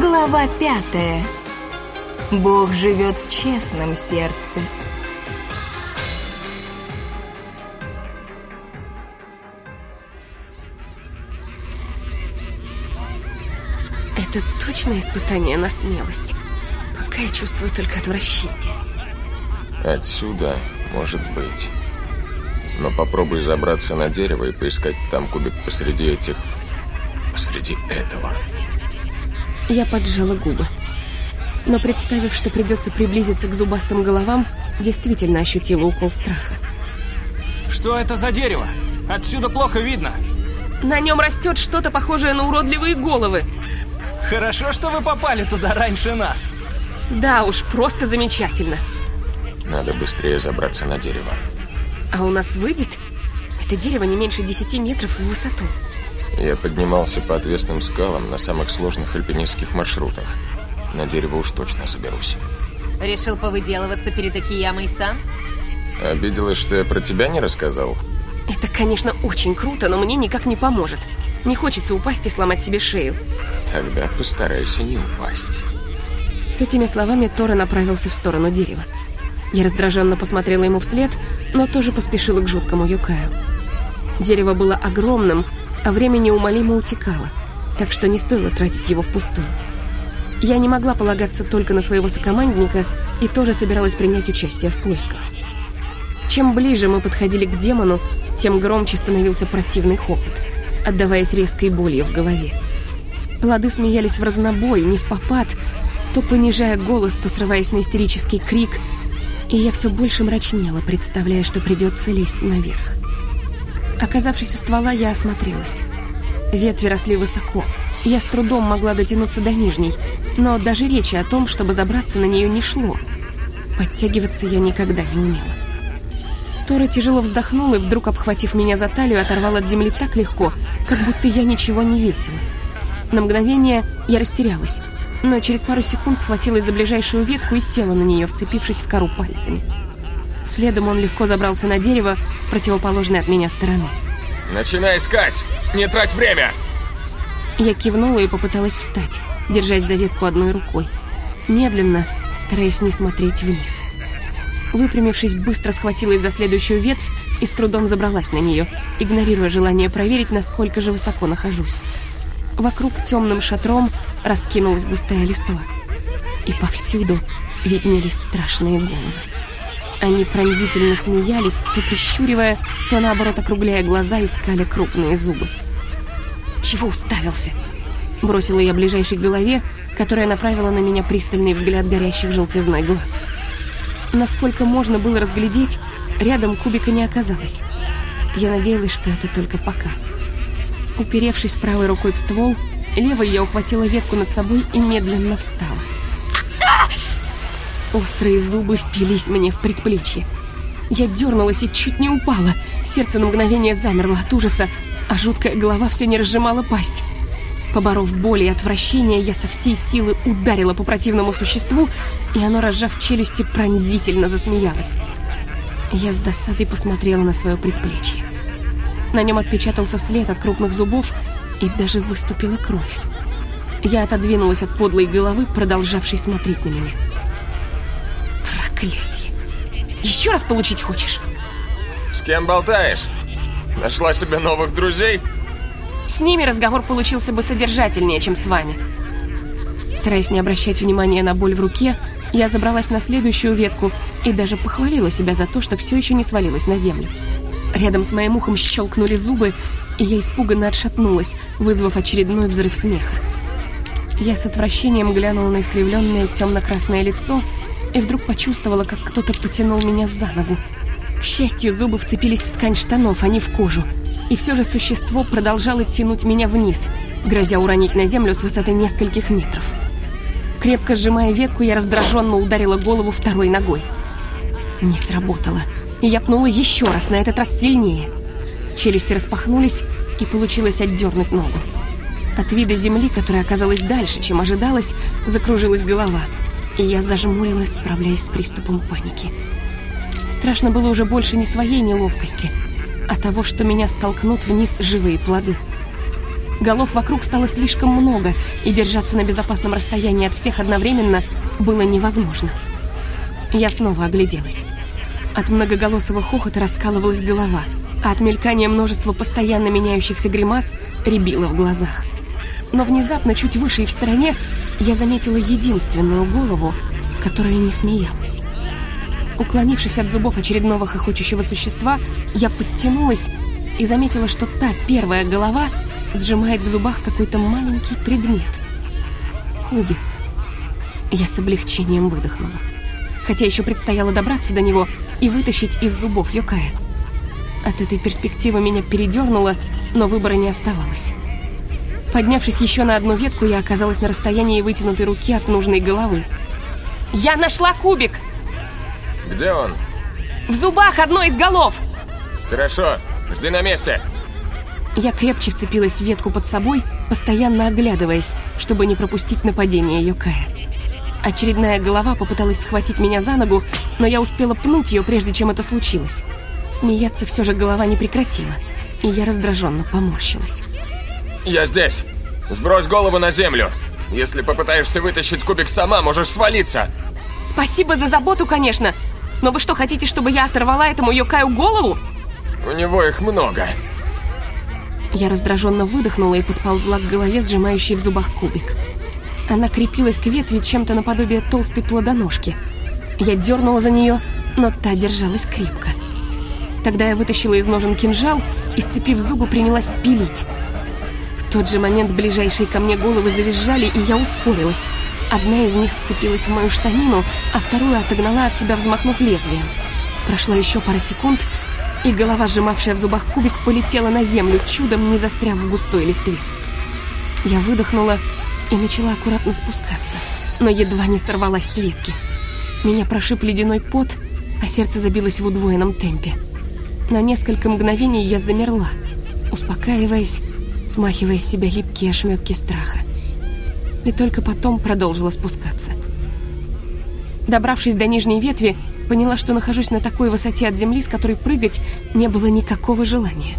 Глава пятая. Бог живет в честном сердце. Это точно испытание на смелость. Пока я чувствую только отвращение. Отсюда может быть. Но попробуй забраться на дерево и поискать там кубик посреди этих... посреди этого. Я поджала губы. Но представив, что придется приблизиться к зубастым головам, действительно ощутила укол страха. Что это за дерево? Отсюда плохо видно. На нем растет что-то похожее на уродливые головы. Хорошо, что вы попали туда раньше нас. Да уж, просто замечательно. Надо быстрее забраться на дерево. А у нас выйдет? Это дерево не меньше 10 метров в высоту. Я поднимался по отвесным скалам на самых сложных альпинистских маршрутах. На дерево уж точно заберусь. Решил повыделываться перед Акиямой-сан? Обиделась, что я про тебя не рассказал? Это, конечно, очень круто, но мне никак не поможет. Не хочется упасть и сломать себе шею. Тогда постарайся не упасть. С этими словами Тора направился в сторону дерева. Я раздраженно посмотрела ему вслед, но тоже поспешила к жуткому Юкаю. Дерево было огромным, а время неумолимо утекало, так что не стоило тратить его впустую. Я не могла полагаться только на своего сокомандника и тоже собиралась принять участие в поисках. Чем ближе мы подходили к демону, тем громче становился противный хохот, отдаваясь резкой болью в голове. Плоды смеялись в разнобой, не в попад, то понижая голос, то срываясь на истерический крик, и я все больше мрачнела, представляя, что придется лезть наверх. Оказавшись у ствола, я осмотрелась. Ветви росли высоко. Я с трудом могла дотянуться до нижней, но даже речи о том, чтобы забраться на нее, не шло. Подтягиваться я никогда не умела. Тора тяжело вздохнула и, вдруг обхватив меня за талию, оторвал от земли так легко, как будто я ничего не весила. На мгновение я растерялась, но через пару секунд схватилась за ближайшую ветку и села на нее, вцепившись в кору пальцами. Следом он легко забрался на дерево с противоположной от меня стороны. Начинай искать! Не трать время! Я кивнула и попыталась встать, держась за ветку одной рукой. Медленно, стараясь не смотреть вниз. Выпрямившись, быстро схватилась за следующую ветвь и с трудом забралась на нее, игнорируя желание проверить, насколько же высоко нахожусь. Вокруг темным шатром раскинулась густая листва. И повсюду виднелись страшные головы. Они пронзительно смеялись, то прищуривая, то наоборот округляя глаза, искали крупные зубы. «Чего уставился?» Бросила я ближайшей голове, которая направила на меня пристальный взгляд горящих желтизной глаз. Насколько можно было разглядеть, рядом кубика не оказалось. Я надеялась, что это только пока. Уперевшись правой рукой в ствол, левой я ухватила ветку над собой и медленно встала. Острые зубы впились мне в предплечье. Я дернулась и чуть не упала. Сердце на мгновение замерло от ужаса, а жуткая голова все не разжимала пасть. Поборов боль и отвращение, я со всей силы ударила по противному существу, и оно, разжав челюсти, пронзительно засмеялось. Я с досадой посмотрела на свое предплечье. На нем отпечатался след от крупных зубов, и даже выступила кровь. Я отодвинулась от подлой головы, продолжавшей смотреть на меня. Проклятие. Еще раз получить хочешь? С кем болтаешь? Нашла себе новых друзей? С ними разговор получился бы содержательнее, чем с вами. Стараясь не обращать внимания на боль в руке, я забралась на следующую ветку и даже похвалила себя за то, что все еще не свалилась на землю. Рядом с моим ухом щелкнули зубы, и я испуганно отшатнулась, вызвав очередной взрыв смеха. Я с отвращением глянула на искривленное темно-красное лицо и вдруг почувствовала, как кто-то потянул меня за ногу. К счастью, зубы вцепились в ткань штанов, а не в кожу. И все же существо продолжало тянуть меня вниз, грозя уронить на землю с высоты нескольких метров. Крепко сжимая ветку, я раздраженно ударила голову второй ногой. Не сработало, и я пнула еще раз, на этот раз сильнее. Челюсти распахнулись, и получилось отдернуть ногу. От вида земли, которая оказалась дальше, чем ожидалось, закружилась голова, и я зажмурилась, справляясь с приступом паники. Страшно было уже больше не своей неловкости, а того, что меня столкнут вниз живые плоды. Голов вокруг стало слишком много, и держаться на безопасном расстоянии от всех одновременно было невозможно. Я снова огляделась. От многоголосого хохота раскалывалась голова, а от мелькания множества постоянно меняющихся гримас рябило в глазах. Но внезапно, чуть выше и в стороне, я заметила единственную голову, которая не смеялась. Уклонившись от зубов очередного хохочущего существа, я подтянулась и заметила, что та первая голова сжимает в зубах какой-то маленький предмет. Кубик. Я с облегчением выдохнула. Хотя еще предстояло добраться до него и вытащить из зубов Йокая. От этой перспективы меня передернуло, но выбора не оставалось. Поднявшись еще на одну ветку, я оказалась на расстоянии вытянутой руки от нужной головы. «Я нашла кубик!» Где он? В зубах одной из голов! Хорошо, жди на месте. Я крепче вцепилась в ветку под собой, постоянно оглядываясь, чтобы не пропустить нападение Йокая. Очередная голова попыталась схватить меня за ногу, но я успела пнуть ее, прежде чем это случилось. Смеяться все же голова не прекратила, и я раздраженно поморщилась. Я здесь. Сбрось голову на землю. Если попытаешься вытащить кубик сама, можешь свалиться. Спасибо за заботу, конечно, но вы что, хотите, чтобы я оторвала этому Йокаю голову? У него их много. Я раздраженно выдохнула и подползла к голове, сжимающей в зубах кубик. Она крепилась к ветви чем-то наподобие толстой плодоножки. Я дернула за нее, но та держалась крепко. Тогда я вытащила из ножен кинжал и, сцепив зубы, принялась пилить. Тот же момент ближайшие ко мне головы завизжали, и я ускорилась. Одна из них вцепилась в мою штанину, а вторую отогнала от себя, взмахнув лезвием. Прошла еще пара секунд, и голова, сжимавшая в зубах кубик, полетела на землю, чудом не застряв в густой листве. Я выдохнула и начала аккуратно спускаться, но едва не сорвалась с ветки. Меня прошиб ледяной пот, а сердце забилось в удвоенном темпе. На несколько мгновений я замерла, успокаиваясь, смахивая с себя липкие ошметки страха и только потом продолжила спускаться. Добравшись до нижней ветви, поняла, что нахожусь на такой высоте от земли, с которой прыгать не было никакого желания.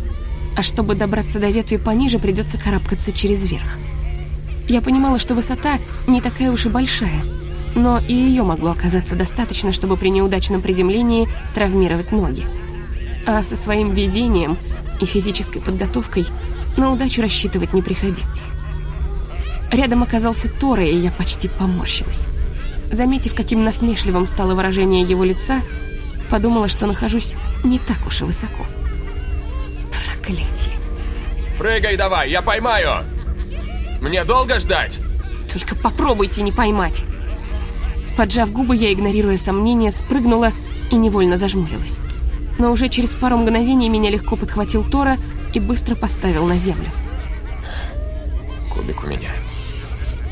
А чтобы добраться до ветви пониже, придется карабкаться через верх. Я понимала, что высота не такая уж и большая, но и ее могло оказаться достаточно, чтобы при неудачном приземлении травмировать ноги. А со своим везением и физической подготовкой на удачу рассчитывать не приходилось. Рядом оказался Тора, и я почти поморщилась. Заметив, каким насмешливым стало выражение его лица, подумала, что нахожусь не так уж и высоко. Проклятие. Прыгай давай, я поймаю! Мне долго ждать? Только попробуйте не поймать. Поджав губы, я, игнорируя сомнения, спрыгнула и невольно зажмурилась. Но уже через пару мгновений меня легко подхватил Тора и быстро поставил на землю. Кубик у меня.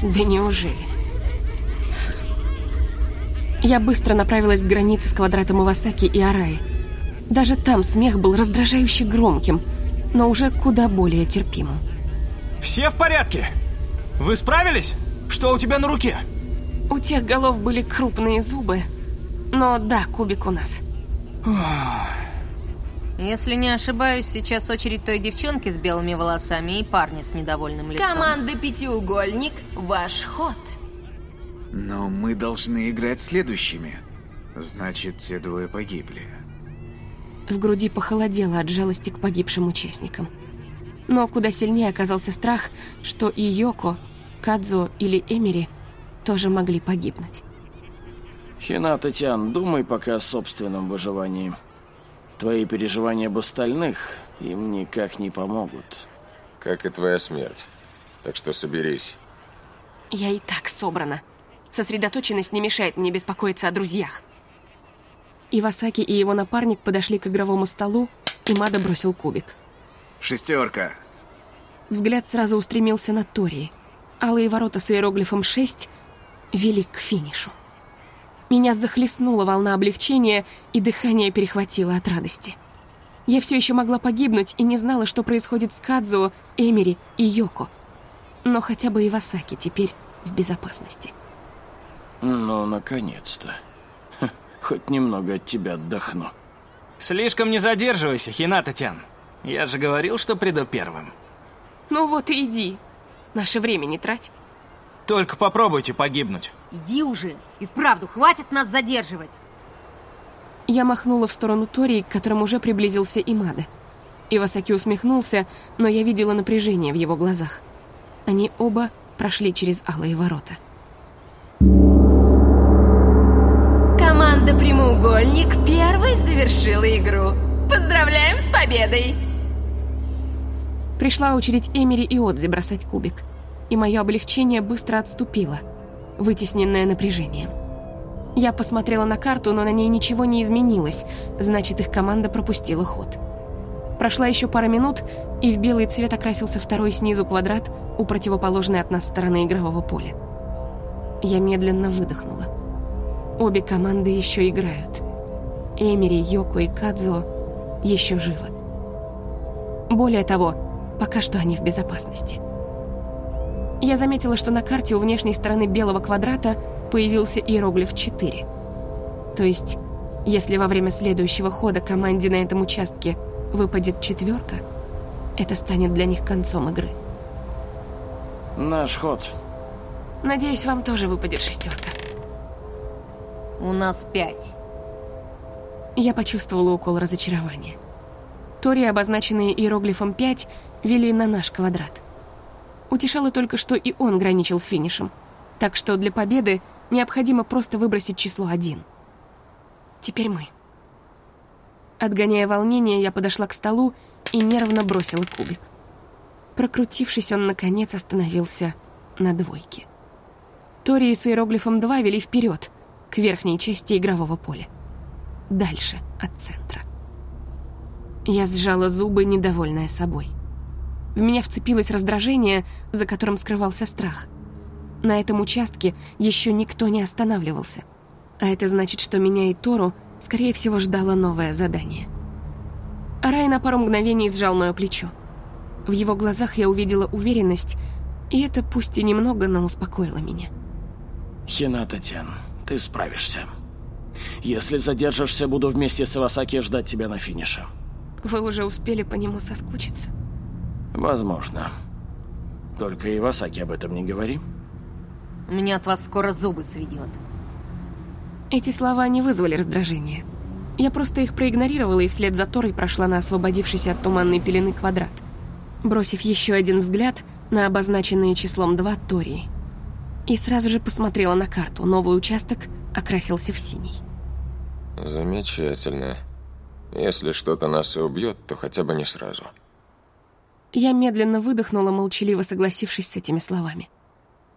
Да неужели? Я быстро направилась к границе с квадратом Ивасаки и Араи. Даже там смех был раздражающе громким, но уже куда более терпимым. Все в порядке? Вы справились? Что у тебя на руке? У тех голов были крупные зубы, но да, кубик у нас. Если не ошибаюсь, сейчас очередь той девчонки с белыми волосами и парня с недовольным лицом. Команда «Пятиугольник», ваш ход. Но мы должны играть следующими. Значит, те двое погибли. В груди похолодело от жалости к погибшим участникам. Но куда сильнее оказался страх, что и Йоко, Кадзо или Эмери тоже могли погибнуть. Хината Тян, думай пока о собственном выживании. Твои переживания об остальных им никак не помогут. Как и твоя смерть. Так что соберись. Я и так собрана. Сосредоточенность не мешает мне беспокоиться о друзьях. Ивасаки и его напарник подошли к игровому столу, и Мада бросил кубик. Шестерка. Взгляд сразу устремился на Тории. Алые ворота с иероглифом 6 вели к финишу. Меня захлестнула волна облегчения, и дыхание перехватило от радости. Я все еще могла погибнуть и не знала, что происходит с Кадзуо, Эмери и Йоко. Но хотя бы Ивасаки теперь в безопасности. Ну, наконец-то. Хоть немного от тебя отдохну. Слишком не задерживайся, Хината-тян. Я же говорил, что приду первым. Ну вот и иди. Наше время не трать. Только попробуйте погибнуть. Иди уже. И вправду, хватит нас задерживать. Я махнула в сторону Тории, к которому уже приблизился Имада. Ивасаки усмехнулся, но я видела напряжение в его глазах. Они оба прошли через алые ворота. Команда «Прямоугольник» первой завершила игру. Поздравляем с победой! Пришла очередь Эмери и Отзи бросать кубик. И мое облегчение быстро отступило, вытесненное напряжением. Я посмотрела на карту, но на ней ничего не изменилось, значит, их команда пропустила ход. Прошла еще пара минут, и в белый цвет окрасился второй снизу квадрат у противоположной от нас стороны игрового поля. Я медленно выдохнула. Обе команды еще играют. Эмери, Йоко и Кадзо еще живы. Более того, пока что они в безопасности. Я заметила, что на карте у внешней стороны белого квадрата появился иероглиф 4. То есть, если во время следующего хода команде на этом участке выпадет четверка, это станет для них концом игры. Наш ход. Надеюсь, вам тоже выпадет шестерка. У нас пять. Я почувствовала укол разочарования. Тори, обозначенные иероглифом 5, вели на наш квадрат. Утешало только, что и он граничил с финишем. Так что для победы необходимо просто выбросить число 1. Теперь мы. Отгоняя волнение, я подошла к столу и нервно бросила кубик. Прокрутившись, он, наконец, остановился на двойке. Тори с иероглифом 2 вели вперед, к верхней части игрового поля. Дальше от центра. Я сжала зубы, недовольная собой. В меня вцепилось раздражение, за которым скрывался страх. На этом участке еще никто не останавливался. А это значит, что меня и Тору, скорее всего, ждало новое задание. Арай на пару мгновений сжал мое плечо. В его глазах я увидела уверенность, и это пусть и немного, но успокоило меня. Хината Тян, ты справишься. Если задержишься, буду вместе с Ивасаки ждать тебя на финише. Вы уже успели по нему соскучиться? Возможно. Только Ивасаки об этом не говори. Меня от вас скоро зубы сведет. Эти слова не вызвали раздражения. Я просто их проигнорировала и вслед за Торой прошла на освободившийся от туманной пелены квадрат, бросив еще один взгляд на обозначенные числом 2 Тории. И сразу же посмотрела на карту. Новый участок окрасился в синий. Замечательно. Если что-то нас и убьет, то хотя бы не сразу. Я медленно выдохнула, молчаливо согласившись с этими словами.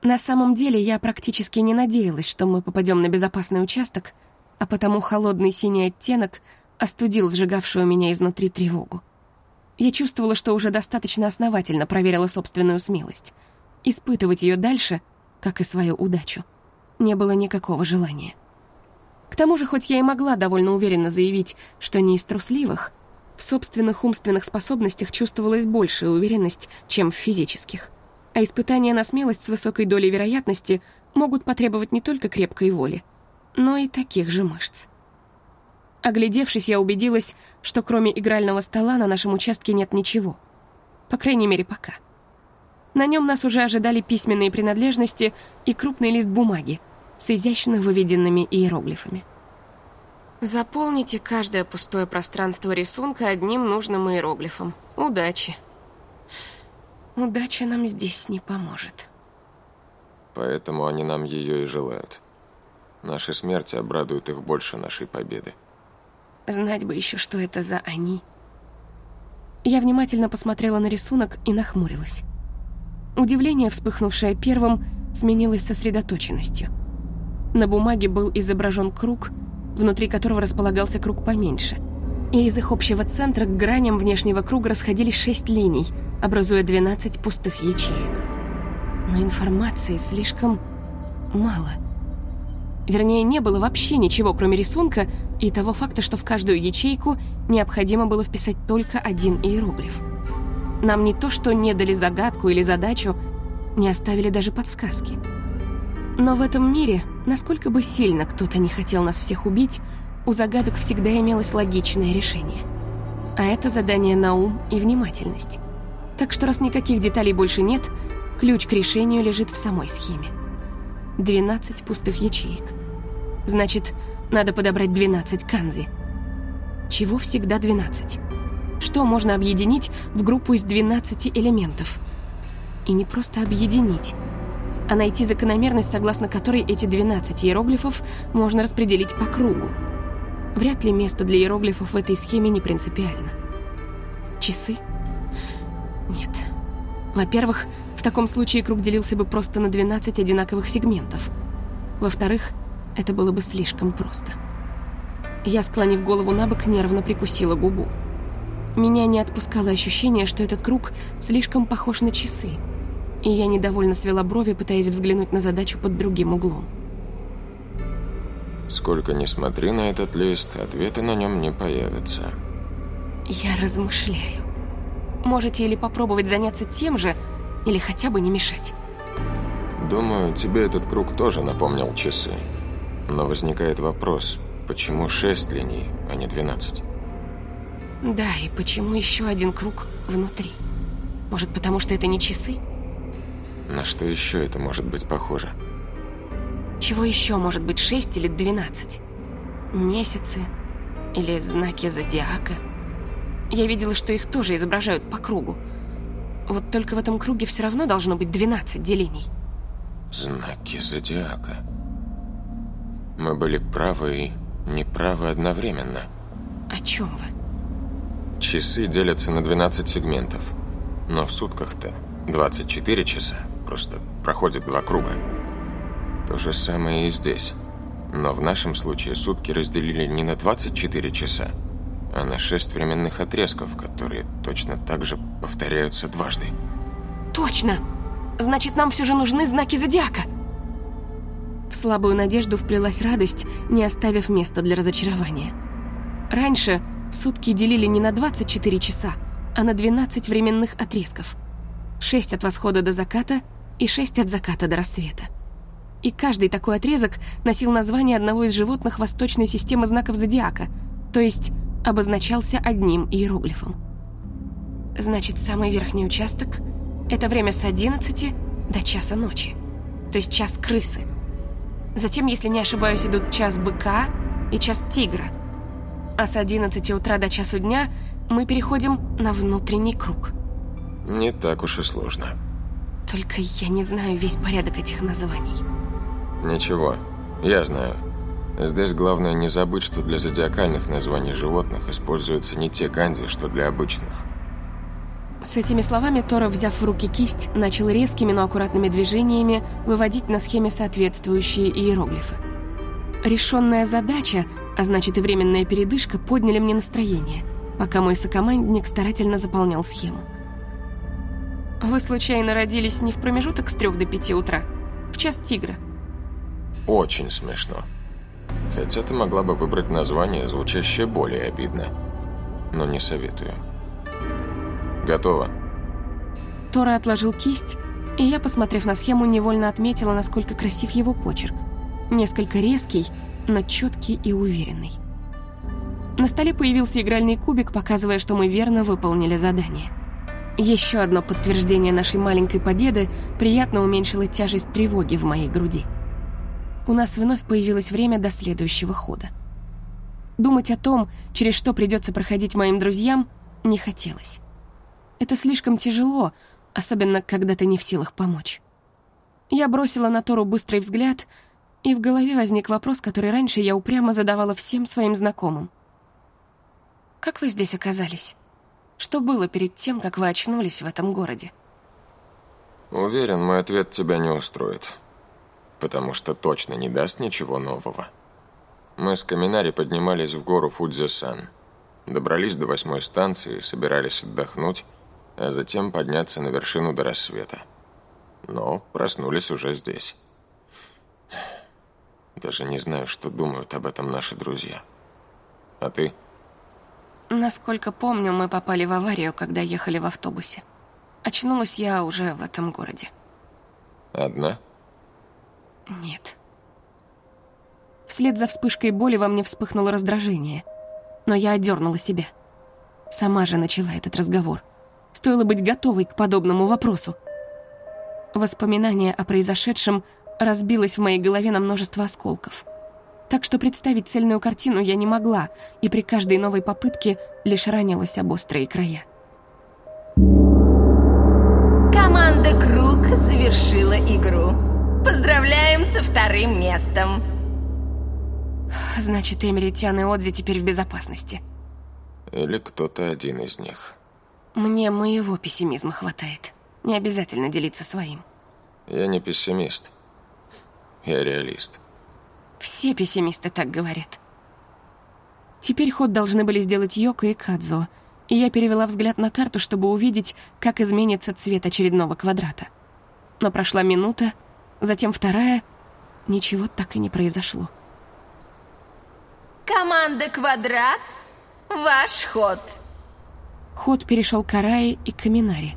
На самом деле я практически не надеялась, что мы попадем на безопасный участок, а потому холодный синий оттенок остудил сжигавшую меня изнутри тревогу. Я чувствовала, что уже достаточно основательно проверила собственную смелость. Испытывать ее дальше, как и свою удачу, не было никакого желания. К тому же, хоть я и могла довольно уверенно заявить, что не из трусливых, в собственных умственных способностях чувствовалась большая уверенность, чем в физических. А испытания на смелость с высокой долей вероятности могут потребовать не только крепкой воли, но и таких же мышц. Оглядевшись, я убедилась, что кроме игрального стола на нашем участке нет ничего. По крайней мере, пока. На нем нас уже ожидали письменные принадлежности и крупный лист бумаги с изящно выведенными иероглифами. Заполните каждое пустое пространство рисунка одним нужным иероглифом. Удачи. Удача нам здесь не поможет. Поэтому они нам ее и желают. Наши смерти обрадуют их больше нашей победы. Знать бы еще, что это за «они». Я внимательно посмотрела на рисунок и нахмурилась. Удивление, вспыхнувшее первым, сменилось сосредоточенностью. На бумаге был изображен круг, внутри которого располагался круг поменьше. И из их общего центра к граням внешнего круга расходились шесть линий, образуя 12 пустых ячеек. Но информации слишком мало. Вернее, не было вообще ничего, кроме рисунка и того факта, что в каждую ячейку необходимо было вписать только один иероглиф. Нам не то, что не дали загадку или задачу, не оставили даже подсказки. Но в этом мире, насколько бы сильно кто-то не хотел нас всех убить, у загадок всегда имелось логичное решение. А это задание на ум и внимательность. Так что раз никаких деталей больше нет, ключ к решению лежит в самой схеме. 12 пустых ячеек. Значит, надо подобрать 12 канзи. Чего всегда 12? Что можно объединить в группу из 12 элементов? И не просто объединить, а найти закономерность, согласно которой эти 12 иероглифов можно распределить по кругу. Вряд ли место для иероглифов в этой схеме не принципиально. Часы? Нет. Во-первых, в таком случае круг делился бы просто на 12 одинаковых сегментов. Во-вторых, это было бы слишком просто. Я, склонив голову на бок, нервно прикусила губу. Меня не отпускало ощущение, что этот круг слишком похож на часы, и я недовольно свела брови, пытаясь взглянуть на задачу под другим углом. Сколько ни смотри на этот лист, ответы на нем не появятся. Я размышляю. Можете или попробовать заняться тем же, или хотя бы не мешать. Думаю, тебе этот круг тоже напомнил часы. Но возникает вопрос, почему шесть линий, а не двенадцать? Да, и почему еще один круг внутри? Может, потому что это не часы? На что еще это может быть похоже? Чего еще может быть 6 или 12? Месяцы? Или знаки зодиака? Я видела, что их тоже изображают по кругу. Вот только в этом круге все равно должно быть 12 делений. Знаки зодиака. Мы были правы и неправы одновременно. О чем вы? Часы делятся на 12 сегментов. Но в сутках-то 24 часа. Просто проходит два круга. То же самое и здесь. Но в нашем случае сутки разделили не на 24 часа, а на 6 временных отрезков, которые точно так же повторяются дважды. Точно! Значит, нам все же нужны знаки зодиака. В слабую надежду вплелась радость, не оставив места для разочарования. Раньше сутки делили не на 24 часа, а на 12 временных отрезков. 6 от восхода до заката и 6 от заката до рассвета. И каждый такой отрезок носил название одного из животных восточной системы знаков зодиака, то есть обозначался одним иероглифом. Значит, самый верхний участок — это время с 11 до часа ночи, то есть час крысы. Затем, если не ошибаюсь, идут час быка и час тигра. А с 11 утра до часу дня мы переходим на внутренний круг. Не так уж и сложно. Только я не знаю весь порядок этих названий. Ничего, я знаю. Здесь главное не забыть, что для зодиакальных названий животных используются не те канди, что для обычных. С этими словами Тора, взяв в руки кисть, начал резкими, но аккуратными движениями выводить на схеме соответствующие иероглифы. Решенная задача, а значит и временная передышка, подняли мне настроение, пока мой сокомандник старательно заполнял схему. Вы случайно родились не в промежуток с трех до пяти утра? В час тигра? Очень смешно. Хотя ты могла бы выбрать название, звучащее более обидно. Но не советую. Готово. Тора отложил кисть, и я, посмотрев на схему, невольно отметила, насколько красив его почерк. Несколько резкий, но четкий и уверенный. На столе появился игральный кубик, показывая, что мы верно выполнили задание. Еще одно подтверждение нашей маленькой победы приятно уменьшило тяжесть тревоги в моей груди. У нас вновь появилось время до следующего хода. Думать о том, через что придется проходить моим друзьям, не хотелось. Это слишком тяжело, особенно когда ты не в силах помочь. Я бросила на Тору быстрый взгляд, и в голове возник вопрос, который раньше я упрямо задавала всем своим знакомым. «Как вы здесь оказались? Что было перед тем, как вы очнулись в этом городе?» Уверен, мой ответ тебя не устроит. Потому что точно не даст ничего нового. Мы с Каминари поднимались в гору Фудзесан. Добрались до восьмой станции, собирались отдохнуть, а затем подняться на вершину до рассвета. Но проснулись уже здесь. Даже не знаю, что думают об этом наши друзья. А ты? Насколько помню, мы попали в аварию, когда ехали в автобусе. Очнулась я уже в этом городе. Одна? Нет. Вслед за вспышкой боли во мне вспыхнуло раздражение. Но я отдернула себя. Сама же начала этот разговор. Стоило быть готовой к подобному вопросу. Воспоминание о произошедшем разбилось в моей голове на множество осколков. Так что представить цельную картину я не могла, и при каждой новой попытке лишь ранилась об острые края. Команда «Круг» завершила игру. Поздравляем со вторым местом. Значит, Эмеритян и Отзи теперь в безопасности. Или кто-то один из них. Мне моего пессимизма хватает. Не обязательно делиться своим. Я не пессимист. Я реалист. Все пессимисты так говорят. Теперь ход должны были сделать Йоко и Кадзо, и я перевела взгляд на карту, чтобы увидеть, как изменится цвет очередного квадрата. Но прошла минута, затем вторая, ничего так и не произошло. Команда «Квадрат», ваш ход. Ход перешел к Арае и Каминаре.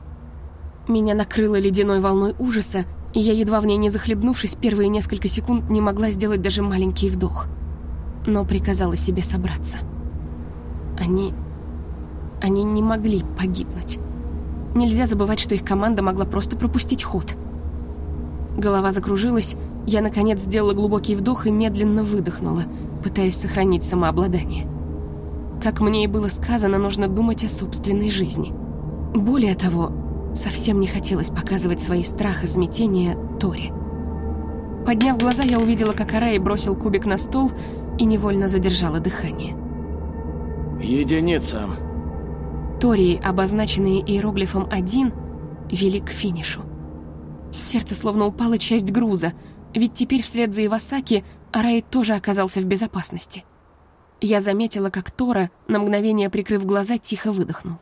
Меня накрыло ледяной волной ужаса, и я, едва в ней не захлебнувшись, первые несколько секунд не могла сделать даже маленький вдох. Но приказала себе собраться. Они... Они не могли погибнуть. Нельзя забывать, что их команда могла просто пропустить ход. Голова закружилась, я, наконец, сделала глубокий вдох и медленно выдохнула, пытаясь сохранить самообладание. Как мне и было сказано, нужно думать о собственной жизни. Более того, совсем не хотелось показывать свои страх и смятения Тори. Подняв глаза, я увидела, как Арай бросил кубик на стол и невольно задержала дыхание. Единица. Тории, обозначенные иероглифом 1, вели к финишу. Сердце словно упала часть груза, ведь теперь вслед за Ивасаки Арай тоже оказался в безопасности. Я заметила, как Тора, на мгновение прикрыв глаза, тихо выдохнул.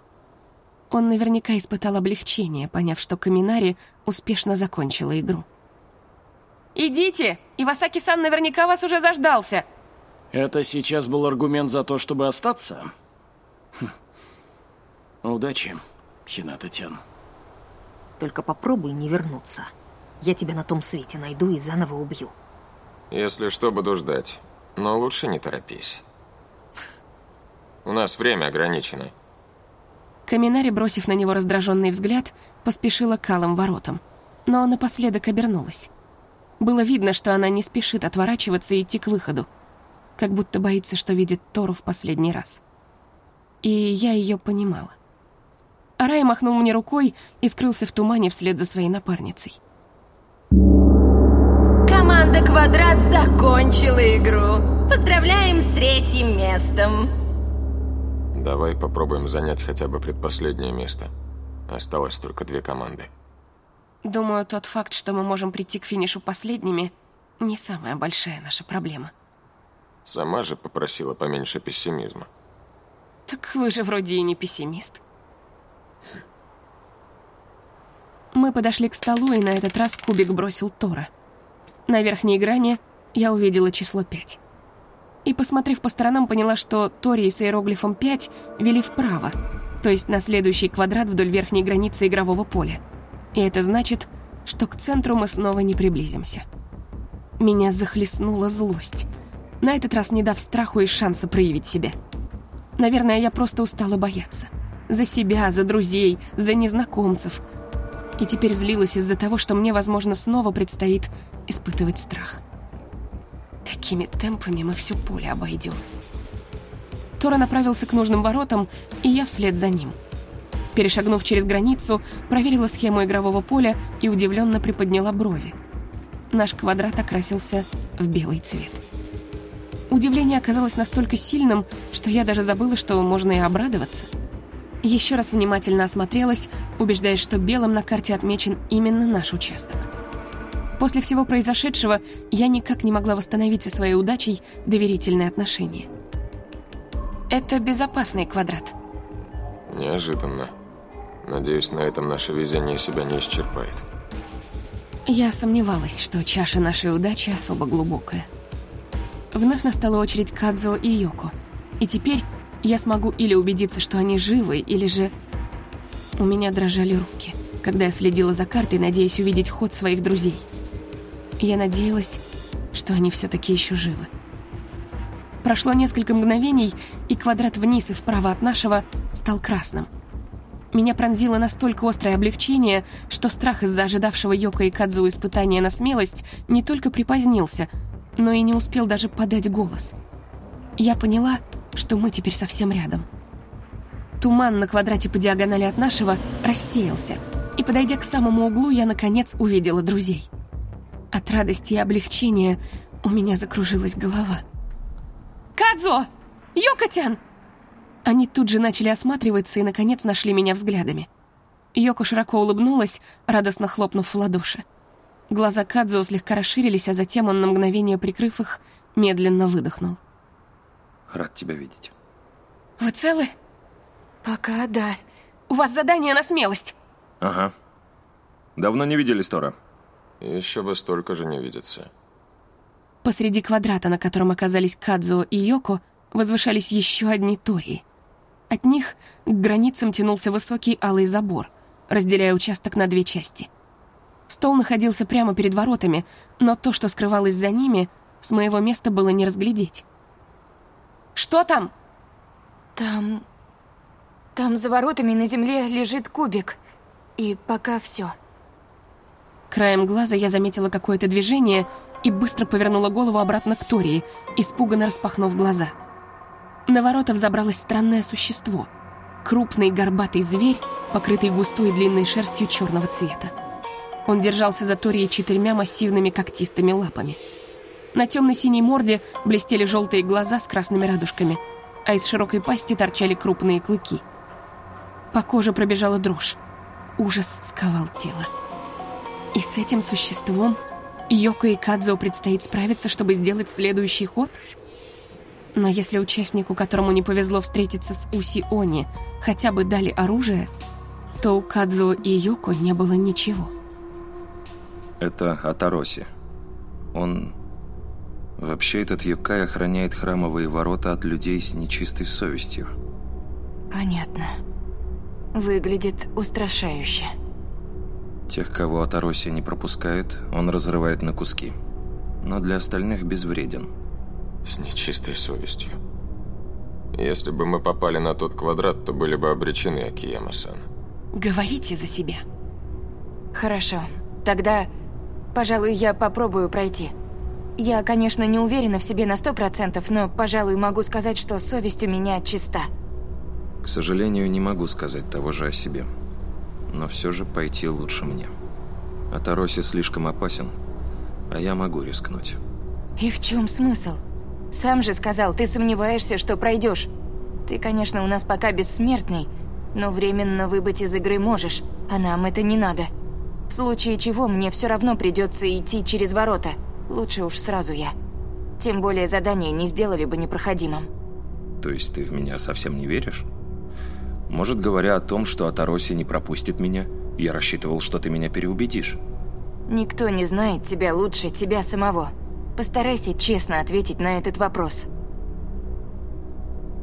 Он наверняка испытал облегчение, поняв, что Каминари успешно закончила игру. «Идите! Ивасаки-сан наверняка вас уже заждался!» Это сейчас был аргумент за то, чтобы остаться? Хм. Удачи, Хинататян. Только попробуй не вернуться. Я тебя на том свете найду и заново убью. Если что, буду ждать. Но лучше не торопись. У нас время ограничено. Каминари, бросив на него раздраженный взгляд, поспешила к алым воротам. Но напоследок обернулась. Было видно, что она не спешит отворачиваться и идти к выходу. Как будто боится, что видит Тору в последний раз. И я ее понимала. Арай махнул мне рукой и скрылся в тумане вслед за своей напарницей. Команда «Квадрат» закончила игру. Поздравляем с третьим местом. Давай попробуем занять хотя бы предпоследнее место. Осталось только две команды. Думаю, тот факт, что мы можем прийти к финишу последними, не самая большая наша проблема. Сама же попросила поменьше пессимизма. Так вы же вроде и не пессимист. Мы подошли к столу, и на этот раз кубик бросил Тора. На верхней грани я увидела число 5. И, посмотрев по сторонам, поняла, что Тори с иероглифом 5 вели вправо, то есть на следующий квадрат вдоль верхней границы игрового поля. И это значит, что к центру мы снова не приблизимся. Меня захлестнула злость, на этот раз не дав страху и шанса проявить себя. Наверное, я просто устала бояться. За себя, за друзей, за незнакомцев. И теперь злилась из-за того, что мне, возможно, снова предстоит испытывать страх. Такими темпами мы все поле обойдем. Тора направился к нужным воротам, и я вслед за ним. Перешагнув через границу, проверила схему игрового поля и удивленно приподняла брови. Наш квадрат окрасился в белый цвет. Удивление оказалось настолько сильным, что я даже забыла, что можно и обрадоваться. Еще раз внимательно осмотрелась, убеждаясь, что белым на карте отмечен именно наш участок. После всего произошедшего я никак не могла восстановить со своей удачей доверительные отношения. Это безопасный квадрат. Неожиданно. Надеюсь, на этом наше везение себя не исчерпает. Я сомневалась, что чаша нашей удачи особо глубокая. Вновь настала очередь Кадзо и Йоко. И теперь я смогу или убедиться, что они живы, или же... У меня дрожали руки, когда я следила за картой, надеясь увидеть ход своих друзей. Я надеялась, что они все-таки еще живы. Прошло несколько мгновений, и квадрат вниз и вправо от нашего стал красным. Меня пронзило настолько острое облегчение, что страх из-за ожидавшего Йока и Кадзу испытания на смелость не только припозднился, но и не успел даже подать голос. Я поняла, что мы теперь совсем рядом. Туман на квадрате по диагонали от нашего рассеялся, и, подойдя к самому углу, я, наконец, увидела друзей. От радости и облегчения у меня закружилась голова. «Кадзо! Йокотян!» Они тут же начали осматриваться и, наконец, нашли меня взглядами. Йоко широко улыбнулась, радостно хлопнув в ладоши. Глаза Кадзо слегка расширились, а затем он, на мгновение прикрыв их, медленно выдохнул. Рад тебя видеть. «Вы целы?» Пока да. «У вас задание на смелость!» Ага. Давно не виделись, Тора. Еще бы столько же не видится. Посреди квадрата, на котором оказались Кадзо и Йоко, возвышались еще одни Тории — от них к границам тянулся высокий алый забор, разделяя участок на две части. Стол находился прямо перед воротами, но то, что скрывалось за ними, с моего места было не разглядеть. «Что там?» Там... Там за воротами на земле лежит кубик. И пока все. Краем глаза я заметила какое-то движение и быстро повернула голову обратно к Тории, испуганно распахнув глаза. — на ворота взобралось странное существо. Крупный горбатый зверь, покрытый густой длинной шерстью черного цвета. Он держался за Торией четырьмя массивными когтистыми лапами. На темно-синей морде блестели желтые глаза с красными радужками, а из широкой пасти торчали крупные клыки. По коже пробежала дрожь. Ужас сковал тело. И с этим существом Йоко и Кадзо предстоит справиться, чтобы сделать следующий ход — но если участнику, которому не повезло встретиться с Уси Они, хотя бы дали оружие, то у Кадзо и Йоко не было ничего. Это Атароси. Он... Вообще этот Юкай охраняет храмовые ворота от людей с нечистой совестью. Понятно. Выглядит устрашающе. Тех, кого Атароси не пропускает, он разрывает на куски. Но для остальных безвреден. С нечистой совестью. Если бы мы попали на тот квадрат, то были бы обречены, Акияма-сан. Говорите за себя. Хорошо. Тогда, пожалуй, я попробую пройти. Я, конечно, не уверена в себе на сто процентов, но, пожалуй, могу сказать, что совесть у меня чиста. К сожалению, не могу сказать того же о себе. Но все же пойти лучше мне. А Тароси слишком опасен, а я могу рискнуть. И в чем смысл? Сам же сказал, ты сомневаешься, что пройдешь. Ты, конечно, у нас пока бессмертный, но временно выбыть из игры можешь, а нам это не надо. В случае чего мне все равно придется идти через ворота. Лучше уж сразу я. Тем более задание не сделали бы непроходимым. То есть ты в меня совсем не веришь? Может, говоря о том, что Атароси не пропустит меня, я рассчитывал, что ты меня переубедишь. Никто не знает тебя лучше тебя самого. Постарайся честно ответить на этот вопрос.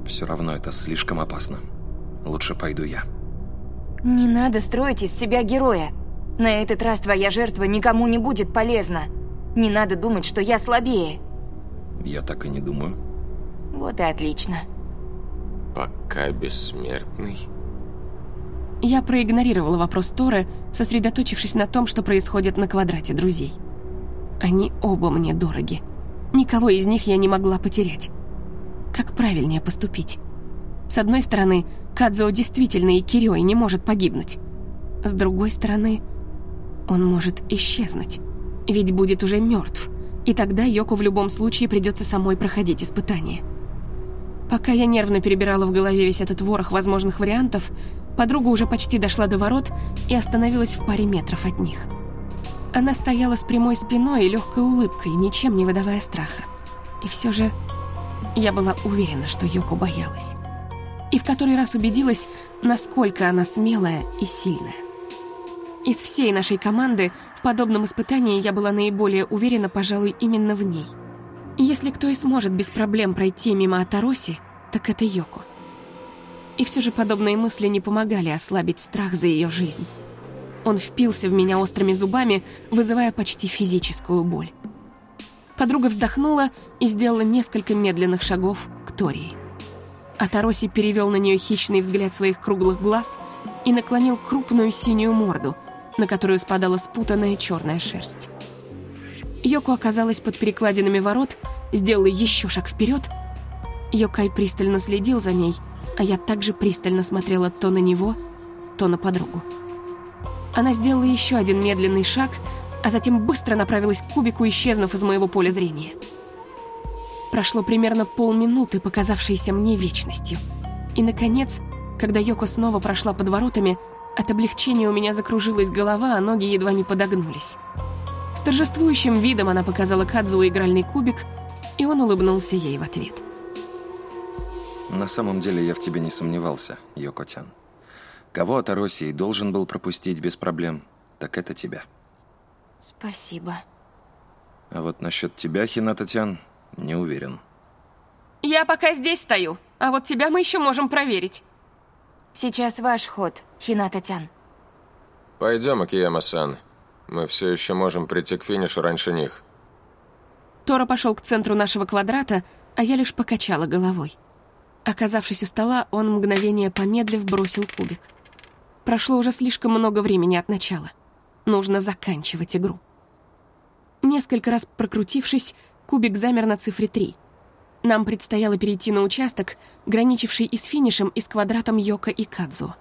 Все равно это слишком опасно. Лучше пойду я. Не надо строить из себя героя. На этот раз твоя жертва никому не будет полезна. Не надо думать, что я слабее. Я так и не думаю. Вот и отлично. Пока бессмертный. Я проигнорировала вопрос Торы, сосредоточившись на том, что происходит на квадрате друзей. Они оба мне дороги. Никого из них я не могла потерять. Как правильнее поступить? С одной стороны, Кадзо действительно и Кирёй не может погибнуть. С другой стороны, он может исчезнуть. Ведь будет уже мертв, и тогда Йоко в любом случае придется самой проходить испытание. Пока я нервно перебирала в голове весь этот ворох возможных вариантов, подруга уже почти дошла до ворот и остановилась в паре метров от них. Она стояла с прямой спиной и легкой улыбкой, ничем не выдавая страха. И все же я была уверена, что Йоко боялась. И в который раз убедилась, насколько она смелая и сильная. Из всей нашей команды в подобном испытании я была наиболее уверена, пожалуй, именно в ней. Если кто и сможет без проблем пройти мимо Атароси, так это Йоко. И все же подобные мысли не помогали ослабить страх за ее жизнь. Он впился в меня острыми зубами, вызывая почти физическую боль. Подруга вздохнула и сделала несколько медленных шагов к Тории. А Тароси перевел на нее хищный взгляд своих круглых глаз и наклонил крупную синюю морду, на которую спадала спутанная черная шерсть. Йоко оказалась под перекладинами ворот, сделала еще шаг вперед. Йокай пристально следил за ней, а я также пристально смотрела то на него, то на подругу. Она сделала еще один медленный шаг, а затем быстро направилась к кубику, исчезнув из моего поля зрения. Прошло примерно полминуты, показавшейся мне вечностью. И, наконец, когда Йоко снова прошла под воротами, от облегчения у меня закружилась голова, а ноги едва не подогнулись. С торжествующим видом она показала Кадзу игральный кубик, и он улыбнулся ей в ответ. На самом деле я в тебе не сомневался, Йокотян. Кого от Аросии должен был пропустить без проблем, так это тебя. Спасибо. А вот насчет тебя, Хинататян, не уверен. Я пока здесь стою, а вот тебя мы еще можем проверить. Сейчас ваш ход, Хината-тян. Пойдем, Акияма-сан. Мы все еще можем прийти к финишу раньше них. Тора пошел к центру нашего квадрата, а я лишь покачала головой. Оказавшись у стола, он мгновение помедлив бросил кубик. Прошло уже слишком много времени от начала. Нужно заканчивать игру. Несколько раз прокрутившись, кубик замер на цифре 3. Нам предстояло перейти на участок, граничивший и с финишем, и с квадратом Йока и Кадзу.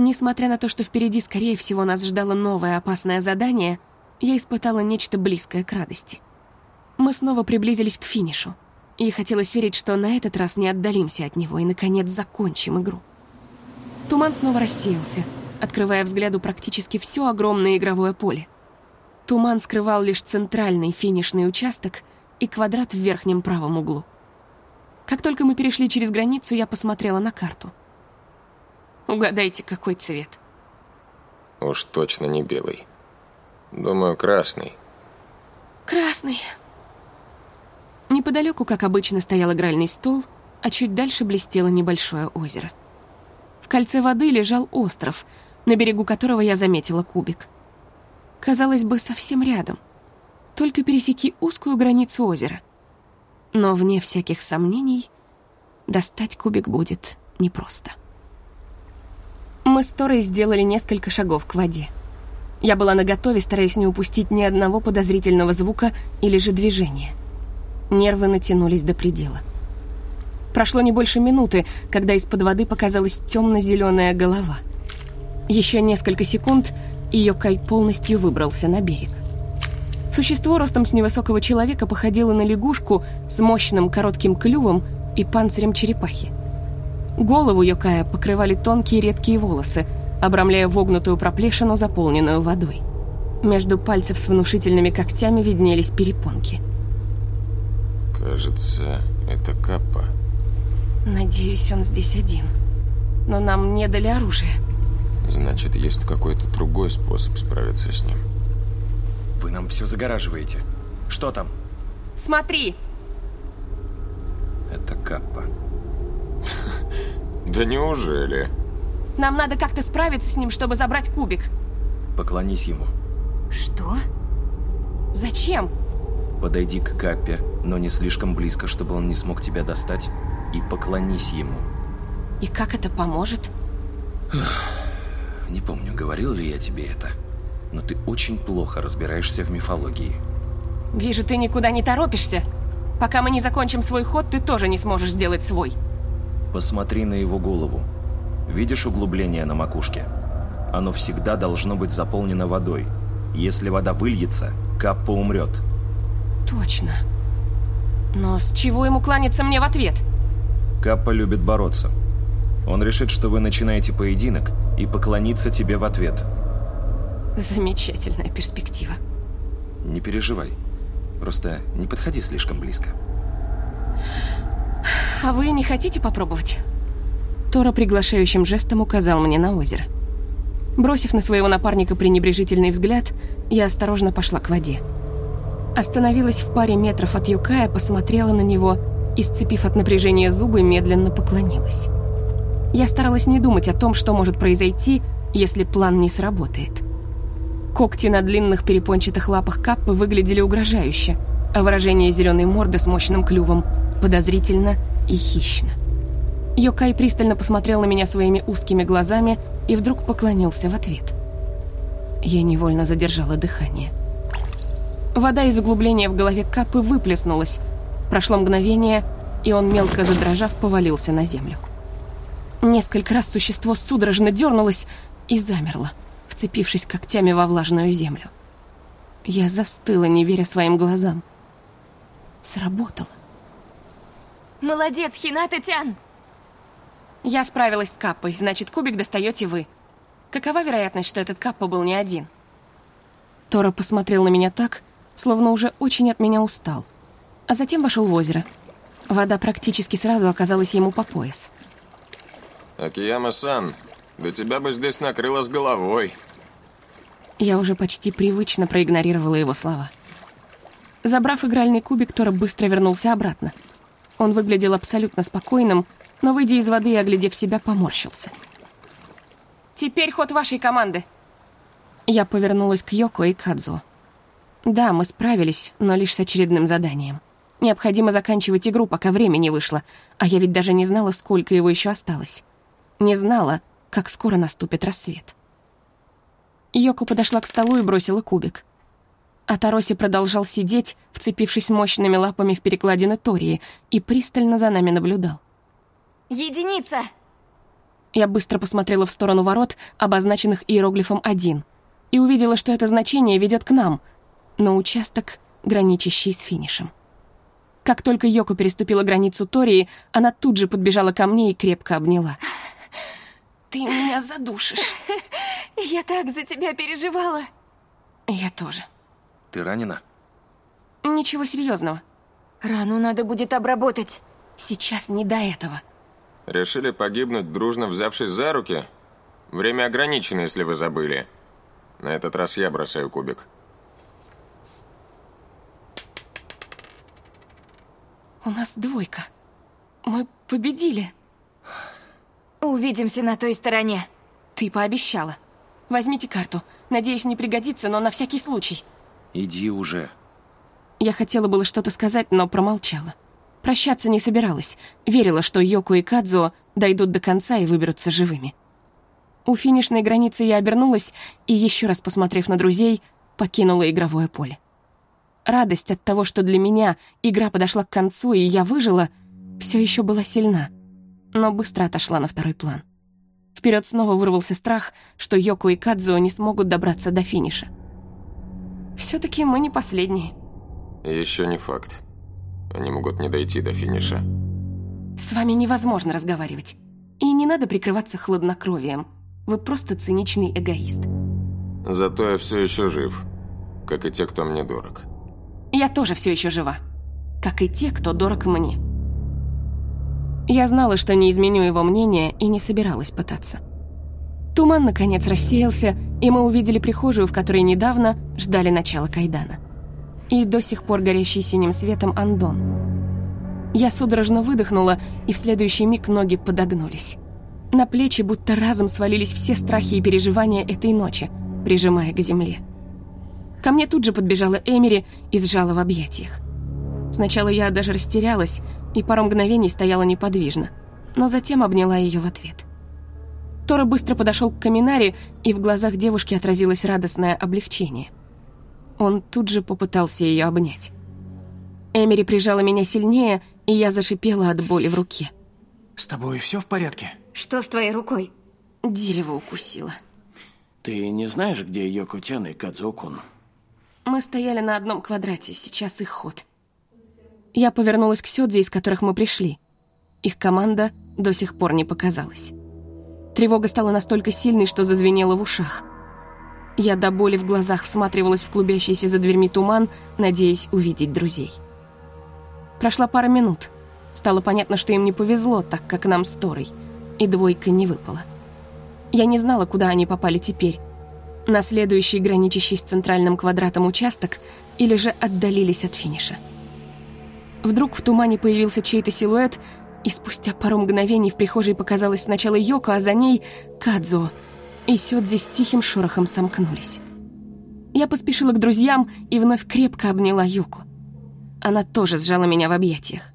Несмотря на то, что впереди, скорее всего, нас ждало новое опасное задание, я испытала нечто близкое к радости. Мы снова приблизились к финишу, и хотелось верить, что на этот раз не отдалимся от него и, наконец, закончим игру. Туман снова рассеялся, открывая взгляду практически все огромное игровое поле. Туман скрывал лишь центральный финишный участок и квадрат в верхнем правом углу. Как только мы перешли через границу, я посмотрела на карту — Угадайте, какой цвет. Уж точно не белый. Думаю, красный. Красный. Неподалеку, как обычно, стоял игральный стол, а чуть дальше блестело небольшое озеро. В кольце воды лежал остров, на берегу которого я заметила кубик. Казалось бы, совсем рядом. Только пересеки узкую границу озера. Но, вне всяких сомнений, достать кубик будет непросто. Мы с Торой сделали несколько шагов к воде. Я была наготове, стараясь не упустить ни одного подозрительного звука или же движения. Нервы натянулись до предела. Прошло не больше минуты, когда из-под воды показалась темно-зеленая голова. Еще несколько секунд, и Йокай полностью выбрался на берег. Существо ростом с невысокого человека походило на лягушку с мощным коротким клювом и панцирем черепахи. Голову Йокая покрывали тонкие редкие волосы, обрамляя вогнутую проплешину, заполненную водой. Между пальцев с внушительными когтями виднелись перепонки. Кажется, это Каппа. Надеюсь, он здесь один. Но нам не дали оружие. Значит, есть какой-то другой способ справиться с ним. Вы нам все загораживаете. Что там? Смотри! Это Каппа. Да неужели? Нам надо как-то справиться с ним, чтобы забрать кубик. Поклонись ему. Что? Зачем? Подойди к Каппе, но не слишком близко, чтобы он не смог тебя достать, и поклонись ему. И как это поможет? Не помню, говорил ли я тебе это, но ты очень плохо разбираешься в мифологии. Вижу, ты никуда не торопишься. Пока мы не закончим свой ход, ты тоже не сможешь сделать свой. Посмотри на его голову. Видишь углубление на макушке? Оно всегда должно быть заполнено водой. Если вода выльется, Каппа умрет. Точно. Но с чего ему кланяться мне в ответ? Каппа любит бороться. Он решит, что вы начинаете поединок, и поклонится тебе в ответ. Замечательная перспектива. Не переживай. Просто не подходи слишком близко. «А вы не хотите попробовать?» Тора приглашающим жестом указал мне на озеро. Бросив на своего напарника пренебрежительный взгляд, я осторожно пошла к воде. Остановилась в паре метров от Юкая, посмотрела на него и, сцепив от напряжения зубы, медленно поклонилась. Я старалась не думать о том, что может произойти, если план не сработает. Когти на длинных перепончатых лапах Каппы выглядели угрожающе, а выражение зеленой морды с мощным клювом – подозрительно и хищно. Йокай пристально посмотрел на меня своими узкими глазами и вдруг поклонился в ответ. Я невольно задержала дыхание. Вода из углубления в голове Капы выплеснулась. Прошло мгновение, и он, мелко задрожав, повалился на землю. Несколько раз существо судорожно дернулось и замерло, вцепившись когтями во влажную землю. Я застыла, не веря своим глазам. Сработало. Молодец, Хината Тян! Я справилась с Каппой, значит, кубик достаете вы. Какова вероятность, что этот Каппа был не один? Тора посмотрел на меня так, словно уже очень от меня устал. А затем вошел в озеро. Вода практически сразу оказалась ему по пояс. Акияма-сан, да тебя бы здесь накрыло с головой. Я уже почти привычно проигнорировала его слова. Забрав игральный кубик, Тора быстро вернулся обратно. Он выглядел абсолютно спокойным, но, выйдя из воды и оглядев себя, поморщился. «Теперь ход вашей команды!» Я повернулась к Йоко и Кадзу. Да, мы справились, но лишь с очередным заданием. Необходимо заканчивать игру, пока время не вышло, а я ведь даже не знала, сколько его еще осталось. Не знала, как скоро наступит рассвет. Йоко подошла к столу и бросила кубик. А Тароси продолжал сидеть, вцепившись мощными лапами в перекладины Тории, и пристально за нами наблюдал. Единица! Я быстро посмотрела в сторону ворот, обозначенных иероглифом «1», и увидела, что это значение ведет к нам, на участок, граничащий с финишем. Как только Йоко переступила границу Тории, она тут же подбежала ко мне и крепко обняла. «Ты меня задушишь». Я так за тебя переживала. Я тоже. Ты ранена? Ничего серьезного. Рану надо будет обработать. Сейчас не до этого. Решили погибнуть, дружно взявшись за руки? Время ограничено, если вы забыли. На этот раз я бросаю кубик. У нас двойка. Мы победили. Увидимся на той стороне. Ты пообещала. Возьмите карту. Надеюсь, не пригодится, но на всякий случай. Иди уже. Я хотела было что-то сказать, но промолчала. Прощаться не собиралась. Верила, что Йоку и Кадзо дойдут до конца и выберутся живыми. У финишной границы я обернулась и, еще раз посмотрев на друзей, покинула игровое поле. Радость от того, что для меня игра подошла к концу и я выжила, все еще была сильна, но быстро отошла на второй план. Вперед снова вырвался страх, что Йоку и Кадзо не смогут добраться до финиша. Все-таки мы не последние. Еще не факт. Они могут не дойти до финиша. С вами невозможно разговаривать. И не надо прикрываться хладнокровием. Вы просто циничный эгоист. Зато я все еще жив. Как и те, кто мне дорог. Я тоже все еще жива. Как и те, кто дорог мне. Я знала, что не изменю его мнение и не собиралась пытаться. Туман, наконец, рассеялся, и мы увидели прихожую, в которой недавно ждали начала кайдана. И до сих пор горящий синим светом Андон. Я судорожно выдохнула, и в следующий миг ноги подогнулись. На плечи будто разом свалились все страхи и переживания этой ночи, прижимая к земле. Ко мне тут же подбежала Эмери и сжала в объятиях. Сначала я даже растерялась и пару мгновений стояла неподвижно, но затем обняла ее в ответ. Тора быстро подошел к Каминаре, и в глазах девушки отразилось радостное облегчение. Он тут же попытался ее обнять. Эмери прижала меня сильнее, и я зашипела от боли в руке. С тобой все в порядке? Что с твоей рукой? Дерево укусило. Ты не знаешь, где Йокутян и Кадзукун? Мы стояли на одном квадрате, сейчас их ход. Я повернулась к Сёдзе, из которых мы пришли. Их команда до сих пор не показалась. Тревога стала настолько сильной, что зазвенела в ушах. Я до боли в глазах всматривалась в клубящийся за дверьми туман, надеясь увидеть друзей. Прошла пара минут. Стало понятно, что им не повезло, так как нам с Торой, и двойка не выпала. Я не знала, куда они попали теперь. На следующий граничащий с центральным квадратом участок или же отдалились от финиша. Вдруг в тумане появился чей-то силуэт, и спустя пару мгновений в прихожей показалась сначала Йоко, а за ней Кадзо, и Сёдзи с тихим шорохом сомкнулись. Я поспешила к друзьям и вновь крепко обняла Юку. Она тоже сжала меня в объятиях.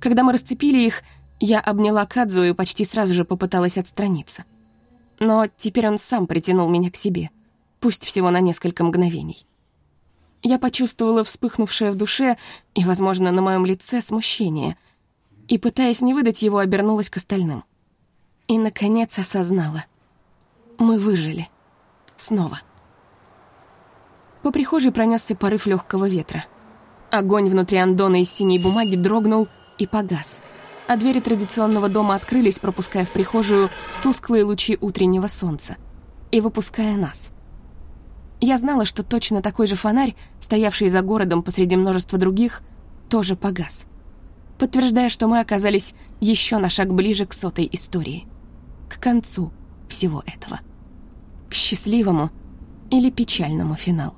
Когда мы расцепили их, Я обняла Кадзу и почти сразу же попыталась отстраниться. Но теперь он сам притянул меня к себе, пусть всего на несколько мгновений. Я почувствовала вспыхнувшее в душе и, возможно, на моем лице смущение, и, пытаясь не выдать его, обернулась к остальным. И, наконец, осознала. Мы выжили. Снова. По прихожей пронесся порыв легкого ветра. Огонь внутри Андона из синей бумаги дрогнул и погас, а двери традиционного дома открылись, пропуская в прихожую тусклые лучи утреннего солнца и выпуская нас. Я знала, что точно такой же фонарь, стоявший за городом посреди множества других, тоже погас, подтверждая, что мы оказались еще на шаг ближе к сотой истории, к концу всего этого, к счастливому или печальному финалу.